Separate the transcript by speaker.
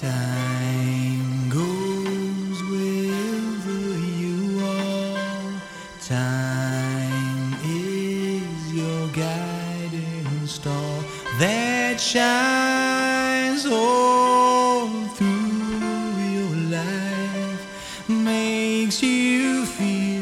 Speaker 1: Time goes wherever you are. Time is your guiding star that shines all through your life, makes you feel